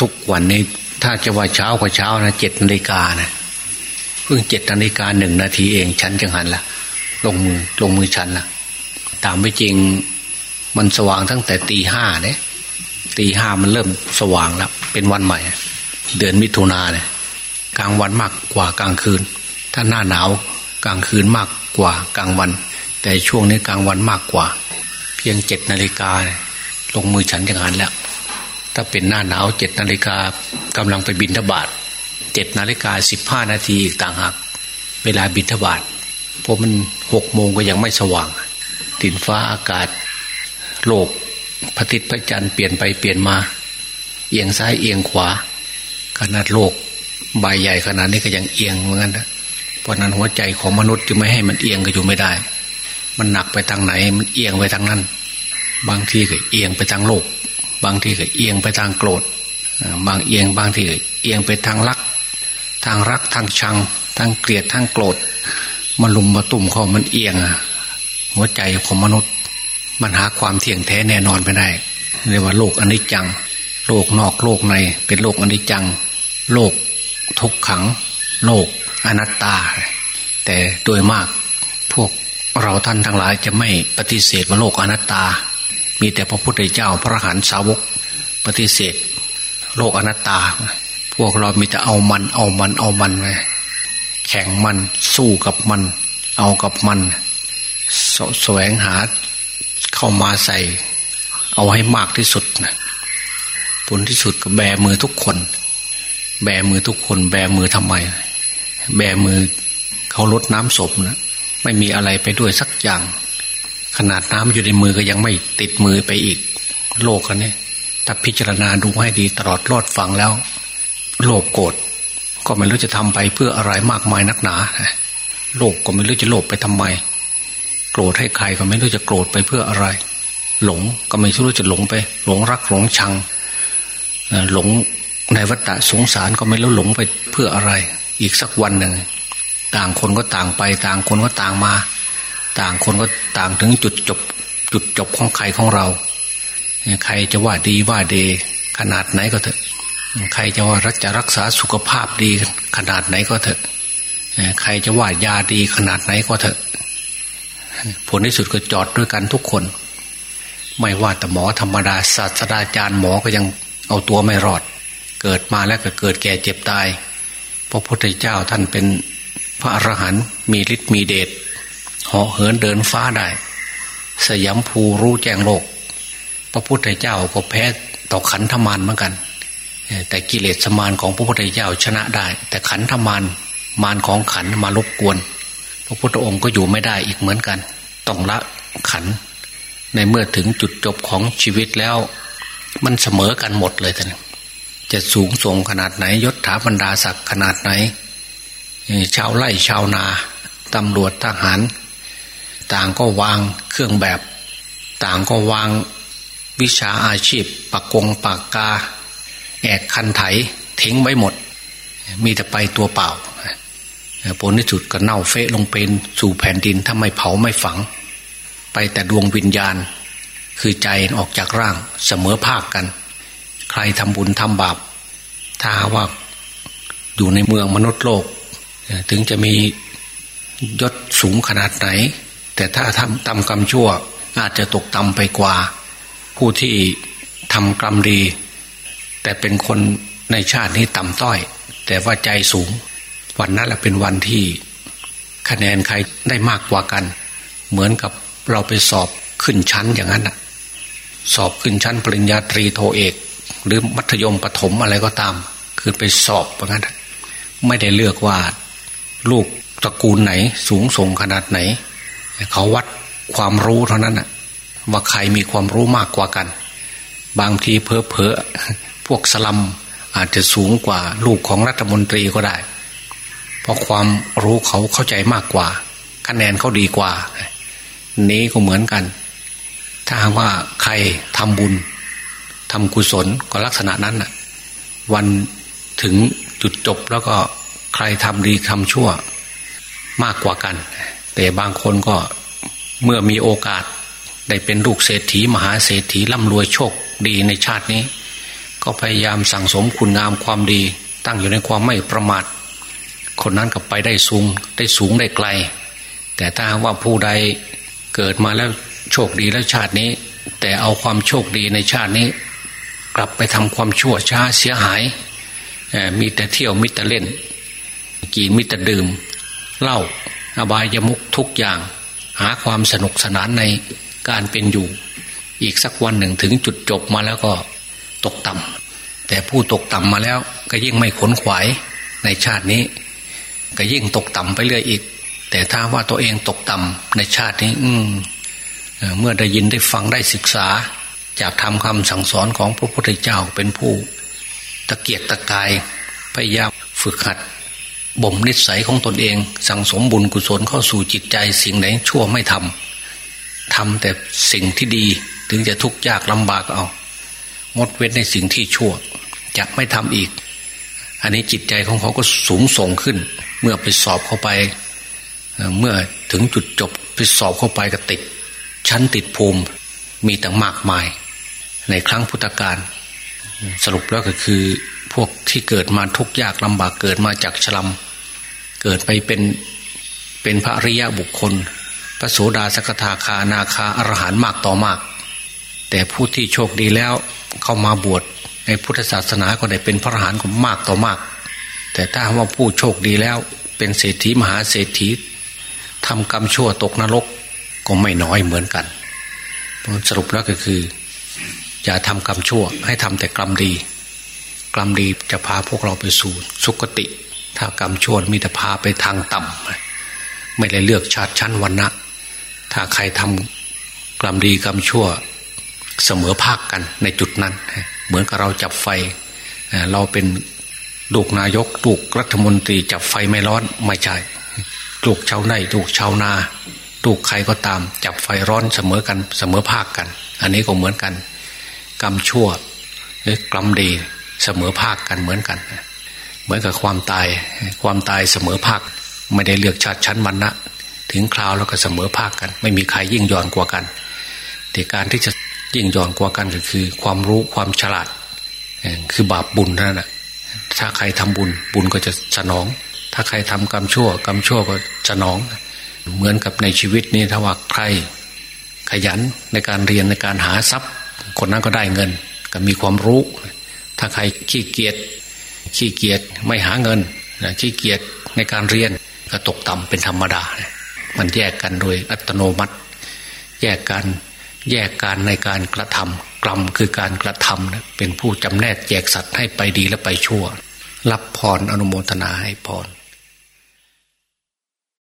ทุกวันนี้ถ้าจะว่าเช้ากว่าเช้านะเจ็ดนาฬิกานะเพิ่งเจ็ดนาฬิกาหนึ่งนาทีเองฉันจังหันละลงมือลงมือฉันละตามไม่จริงมันสว่างตั้งแต่ตีห้าเนี่ยตีห้ามันเริ่มสว่างแล้วเป็นวันใหม่ เดือนมิถุนาเนี่ยกลางวันมากกว่ากลางคืน ถ้าหน้าหนาวกลางคืนมากกว่ากลางวัน แต่ช่วงนี้กลางวันมากกว่า เพียงเจ็ดนาฬิกาลงมือฉันจังหันแล้ว ถ้าเป็นหน้าหนาวเจ็ดนาฬิกากำลังไปบินทบาทเจ็ดนาฬิกาสิบห้านาทีอีกต่างหากเวลาบินทบาทเพราะมันหกโมงก็ยังไม่สว่างดินฟ้าอากาศ โลกพระอาทิตพระจันทร์เปลี่ยนไปเปลี่ยนมา เอียงซ้ายเอียงขวา ขนาดโลก ใบใหญ่ขนาดนี้ก็ยังเอียงเหมือนกันนะเพราะนั้นหัวใจของมนุษย์จะไม่ให้มันเอียงก็อยู่ไม่ได้ มันหนักไปทางไหน มันเอียงไปทางนั้น บางทีก็เอียงไปทางโลก บางทีก็เอียงไปทางโกรธบางเอียงบางทีก็เอียงไปทางรัก ทางรักทางชัง ทางเกลียดทางโกรธมันลุมมาตุ่มเขามันเอียงหัวใจของมนุษย์ มันหาความเที่ยงแท้แน่นอนไม่ได้เรียกว่าโลกอนิจจัง โลกนอกโลกในเป็นโลกอนิจจัง โลกทุกขัง โลกอนัตตา แต่โดยมากพวกเราท่านทั้งหลายจะไม่ปฏิเสธว่าโลกอนัตตา มีแต่พระพุทธเจ้าพระหันสาวกปฏิเสธ โลกอนัตตา พวกเรามีแต่เอามันเอามันเอามันไงแข่งมันสู้กับมัน เอากับมันสแสวงหาเข้ามาใส่ เอาให้มากที่สุดนะผลที่สุดก็แบมือทุกคน แบมือทุกคน แบมือทำไม แบมือเขาลดน้ำศพนะไม่มีอะไรไปด้วยสักอย่าง ขนาดน้ำอยู่ในมือก็ยังไม่ติดมือไปอีก โลกกันนี้ถ้าพิจารณาดูให้ดีตลอดรอดฟังแล้ว โลภโกรธก็ไม่รู้จะทำไปเพื่ออะไรมากมายนักหนาโลภก็ไม่รู้จะโลภไปทำไม โกรธให้ใครก็ไม่รู้จะโกรธไปเพื่ออะไร หลงก็ไม่รู้จะหลงไป หลงรักหลงชังหลงในวัฏฏะสงสารก็ไม่รู้หลงไปเพื่ออะไร อีกสักวันหนึ่งต่างคนก็ต่างไป ต่างคนก็ต่างมา ต่างคนก็ต่างถึงจุดจบ จุดจบของใครของเรา ใครจะว่าดีว่าเดขนาดไหนก็เถอะ ใครจะว่ารักจะรักษาสุขภาพดีขนาดไหนก็เถอะใครจะว่ายาดีขนาดไหนก็เถอะ ผลที่สุดก็จอดด้วยกันทุกคน ไม่ว่าแต่หมอธรรมดาศาสตราจารย์หมอก็ยังเอาตัวไม่รอด เกิดมาแล้วก็เกิดแก่เจ็บตายพระพุทธเจ้าท่านเป็นพระอรหันต์มีฤทธิ์มีเดช เหาะเหินเดินฟ้าได้ สยามภูรู้แจ้งโลก พระพุทธเจ้าก็แพ้ต่อขันธมารเหมือนกัน แต่กิเลสมารของพระพุทธเจ้าชนะได้ แต่ขันธมารมารของขันมารบกวน พระพุทธองค์ก็อยู่ไม่ได้อีกเหมือนกัน ต้องละขัน ในเมื่อถึงจุดจบของชีวิตแล้ว มันเสมอกันหมดเลยท่านจะสูงส่งขนาดไหนยศถาบรรดาศักดิ์ขนาดไหนชาวไร่ชาวนาตำรวจทหาร ต่างก็วางเครื่องแบบ ต่างก็วางวิชาอาชีพปากกงปากกา แอกคันไถทิ้งไว้หมด มีแต่ไปตัวเปล่าผลที่สุดก็เน่าเฟะลงเป็นสู่แผ่นดินถ้าไม่เผาไม่ฝัง ไปแต่ดวงวิญญาณ คือใจออกจากร่างเสมอภาคกัน ใครทำบุญทำบาป ถ้าว่าอยู่ในเมืองมนุษย์โลก ถึงจะมียศสูงขนาดไหน แต่ถ้าทำตำกรรมชั่วอาจจะตกต่ำไปกว่า ผู้ที่ทำกรรมดี แต่เป็นคนในชาตินี้ต่ำต้อย แต่ว่าใจสูง วันนั้นแหละเป็นวันที่ คะแนนใครได้มากกว่ากัน เหมือนกับเราไปสอบขึ้นชั้นอย่างนั้นสอบขึ้นชั้นปริญญาตรีโทเอก หรือมัธยมปถมอะไรก็ตาม คือไปสอบอย่างนั้นไม่ได้เลือกว่า ลูกตระกูลไหนสูงส่งขนาดไหน เขาวัดความรู้เท่านั้นว่าใครมีความรู้มากกว่ากัน บางทีเพอเพอพวกสลัมอาจจะสูงกว่าลูกของรัฐมนตรีก็ได้ เพราะความรู้เขาเข้าใจมากกว่า คะแนนเขาดีกว่า นี้ก็เหมือนกัน ถ้าว่าใครทำบุญทำกุศลก็ลักษณะนั้นน่ะ วันถึงจุดจบแล้วก็ใครทำดีทำชั่วมากกว่ากัน แต่บางคนก็เมื่อมีโอกาสได้เป็นลูกเศรษฐีมหาเศรษฐีร่ำรวยโชคดีในชาตินี้ ก็พยายามสั่งสมคุณงามความดี ตั้งอยู่ในความไม่ประมาทคนนั้นก็ไปได้สูงได้สูงได้ไกล แต่ถ้าว่าผู้ใดเกิดมาแล้วโชคดีแล้วชาตินี้ แต่เอาความโชคดีในชาตินี้ กลับไปทำความชั่วช้าเสียหาย มีแต่เที่ยวมิแต่เล่นกี่มิแต่ดื่มเหล้า อบายยมุกทุกอย่าง หาความสนุกสนานในการเป็นอยู่ อีกสักวันหนึ่งถึงจุดจบมาแล้วก็ตกต่ำแต่ผู้ตกต่ำมาแล้วก็ยิ่งไม่ขนขวายในชาตินี้ ก็ยิ่งตกต่ำไปเรื่อยอีก แต่ถ้าว่าตัวเองตกต่ำในชาตินี้ อืเมื่อได้ยินได้ฟังได้ศึกษา จากทำคำสั่งสอนของพระพุทธเจ้าเป็นผู้ ตะเกียกตะกายพยายามฝึกหัด บ่มนิสัยของตนเอง สั่งสมบุญกุศลเข้าสู่จิตใจสิ่งไหนชั่วไม่ทำทำแต่สิ่งที่ดีถึงจะทุกข์ยากลำบากเอางดเว้นในสิ่งที่ชั่ว จะไม่ทำอีก อันนี้จิตใจของเขาก็สูงส่งขึ้น เมื่อไปสอบเข้าไป เมื่อถึงจุดจบไปสอบเข้าไปก็ติด ชั้นติดภูมิมีต่างมากมาย ในครั้งพุทธกาลสรุปแล้วก็คือ พวกที่เกิดมาทุกยากลำบากเกิดมาจากฉลัมเกิดไปเป็นเป็นพระริยะบุคคล พระโสดาสกทาคานาคาอรหันมากต่อมาก แต่ผู้ที่โชคดีแล้วเข้ามาบวชในพุทธศาสนาก็ได้เป็นพระอรหันต์มากต่อมาก แต่ถ้าว่าผู้โชคดีแล้วเป็นเศรษฐีมหาเศรษฐีทำกรรมชั่วตกนรกก็ไม่น้อยเหมือนกันสรุปแล้วก็คือ อย่าทำกรรมชั่วให้ทำแต่กรรมดี กรรมดีจะพาพวกเราไปสู่สุคติ ถ้ากรรมชั่วมีแต่พาไปทางต่ำไม่ได้เลือกชาติชั้นวันนะถ้าใครทำกรรมดีกรรมชั่วเสมอภาคกันในจุดนั้น เหมือนกับเราจับไฟ เราเป็นลูกนายกลูกรัฐมนตรีจับไฟไม่ร้อนไม่ใช่ลูกชาวไร่ลูกชาวนาลูกใครก็ตาม จับไฟร้อนเสมอกันเสมอภาคกัน อันนี้ก็เหมือนกัน กรรมชั่วหรือกรรมดี เสมอภาคกันเหมือนกัน เหมือนกับความตายความตายเสมอภาค ไม่ได้เลือกชาติชั้นวันนะถึงคราวแล้วก็เสมอภาคกัน ไม่มีใครยิ่งย่อนกว่ากันแต่การที่จะยิ่งย่อนกว่ากันก็คือ ความรู้ความฉลาด คือบาปบุญนั่นแหะถ้าใครทำบุญบุญก็จะสนอง ถ้าใครทำกรรมชั่วกรรมชั่วก็สนอง เหมือนกับในชีวิตนี้ถ้าว่าใครขยันในการเรียนในการหาทรัพย์ คนนั้นก็ได้เงิน ก็มีความรู้ ถ้าใครขี้เกียจขี้เกียจไม่หาเงินขี้เกียจในการเรียนก็ตกต่ำเป็นธรรมดา มันแยกกันโดยอัตโนมัติ แยกกันแยกการในการกระทำกรรมคือการกระทำนะเป็นผู้จำแนกแยกสัตว์ให้ไปดีและไปชั่ว รับพรออนุโมทนาให้พร